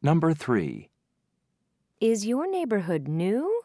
Number 3. Is your neighborhood new?